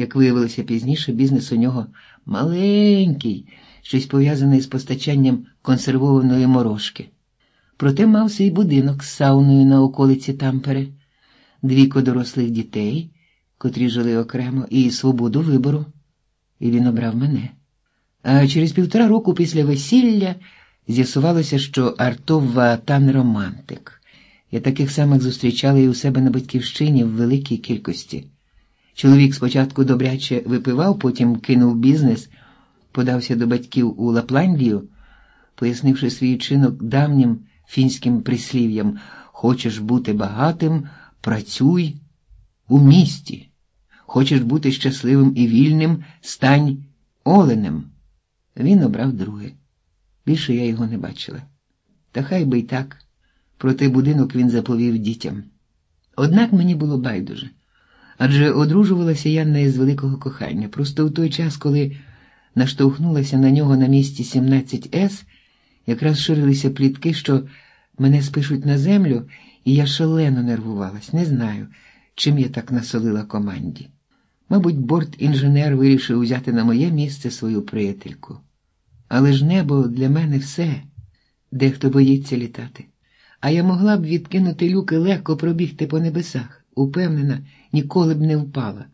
Як виявилося пізніше, бізнес у нього маленький, щось пов'язане з постачанням консервованої морожки. Проте мав свій будинок з сауною на околиці Тампере, двійко дорослих дітей, котрі жили окремо, і свободу вибору. І він обрав мене. А через півтора року після весілля з'ясувалося, що Артова тан романтик. Я таких самих зустрічала і у себе на батьківщині в великій кількості. Чоловік спочатку добряче випивав, потім кинув бізнес, подався до батьків у Лапландію, пояснивши свій чинок давнім фінським прислів'ям Хочеш бути багатим, працюй у місті. Хочеш бути щасливим і вільним, стань оленем. Він обрав друге. Більше я його не бачила. Та хай би й так, проте будинок він заповів дітям. Однак мені було байдуже. Адже одружувалася я не з великого кохання. Просто в той час, коли наштовхнулася на нього на місці 17 С, якраз ширилися плітки, що мене спишуть на землю, і я шалено нервувалась. Не знаю, чим я так насолила команді. Мабуть, борт-інженер вирішив взяти на моє місце свою приятельку. Але ж небо для мене все, дехто боїться літати. А я могла б відкинути люки легко пробігти по небесах, упевнена, ніколи б не впала.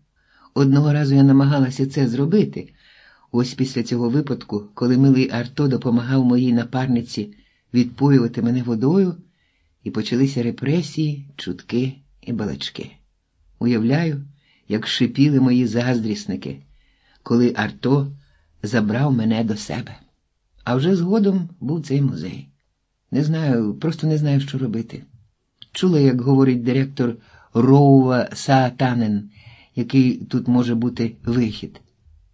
Одного разу я намагалася це зробити. Ось після цього випадку, коли милий Арто допомагав моїй напарниці відпоювати мене водою, і почалися репресії, чутки і балачки. Уявляю, як шипіли мої заздрісники, коли Арто забрав мене до себе. А вже згодом був цей музей. Не знаю, просто не знаю, що робити. Чула, як говорить директор Роува Саатанен, який тут може бути вихід.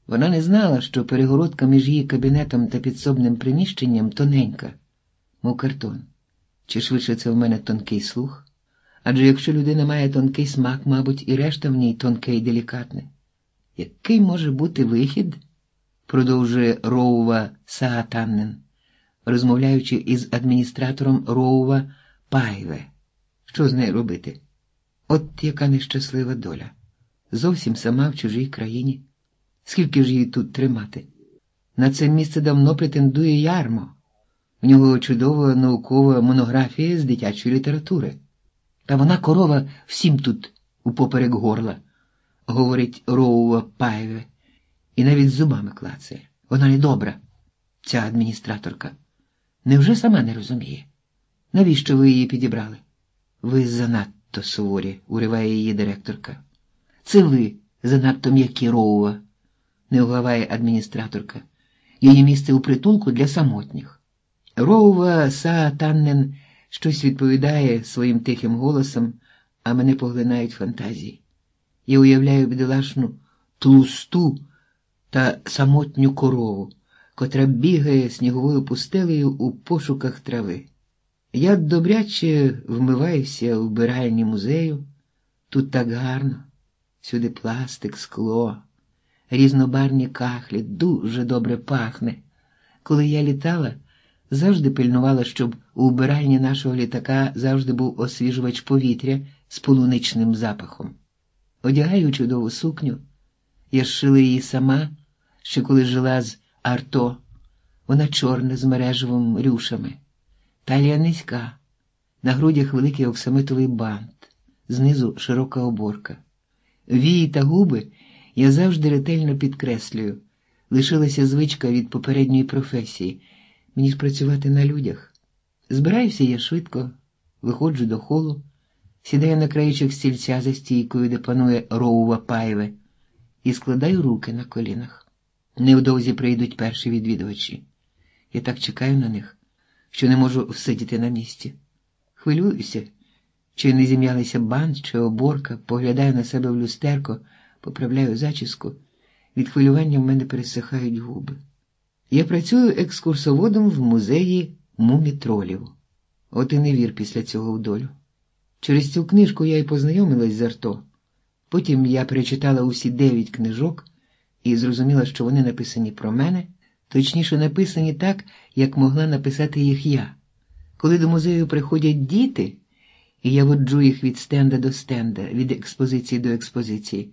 Вона не знала, що перегородка між її кабінетом та підсобним приміщенням тоненька, мов картон. Чи швидше це в мене тонкий слух? Адже якщо людина має тонкий смак, мабуть, і решта в ній тонке і делікатне. Який може бути вихід? продовжує Роува Саатаннен, розмовляючи із адміністратором Роува Пайве. Що з нею робити? От яка нещаслива доля. Зовсім сама в чужій країні. Скільки ж її тут тримати? На це місце давно претендує ярмо. В нього чудова наукова монографія з дитячої літератури. Та вона корова всім тут упоперек горла, говорить Роува Пайве, і навіть зубами клацає. Вона не добра, ця адміністраторка. Невже сама не розуміє? Навіщо ви її підібрали? Ви занадто суворі, уриває її директорка. Це ви занадто м'які Роува, не углаває адміністраторка. Її місце у притулку для самотніх. Роува Саатаннен щось відповідає своїм тихим голосом, а мене поглинають фантазії. Я уявляю бідолашну тлусту та самотню корову, котра бігає сніговою пустелею у пошуках трави. Я добряче вмиваюся в вбиральні музею. Тут так гарно, сюди пластик, скло, різнобарні кахлі, дуже добре пахне. Коли я літала, завжди пильнувала, щоб у вбиральні нашого літака завжди був освіжувач повітря з полуничним запахом. Одягаю чудову сукню, я зшила її сама, ще коли жила з Арто, вона чорна з мережевим рюшами. Талія низька, на грудях великий оксамитовий бант, знизу широка оборка. Вії та губи я завжди ретельно підкреслюю. Лишилася звичка від попередньої професії. Мені ж працювати на людях. Збираюся я швидко, виходжу до холу, сідаю на краєчок стільця за стійкою, де панує Роува Паєве, і складаю руки на колінах. Невдовзі прийдуть перші відвідувачі. Я так чекаю на них що не можу всидіти на місці. Хвилююся, чи не зім'ялися бант, чи оборка, поглядаю на себе в люстерко, поправляю зачіску. Від хвилювання в мене пересихають губи. Я працюю екскурсоводом в музеї мумітролів. От і не вір після цього в долю. Через цю книжку я й познайомилась з Арто. Потім я перечитала усі дев'ять книжок і зрозуміла, що вони написані про мене точніше написані так, як могла написати їх я. Коли до музею приходять діти, і я воджу їх від стенда до стенда, від експозиції до експозиції,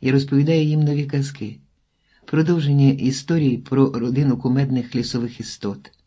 і розповідаю їм нові казки, продовження історії про родину кумедних лісових істот.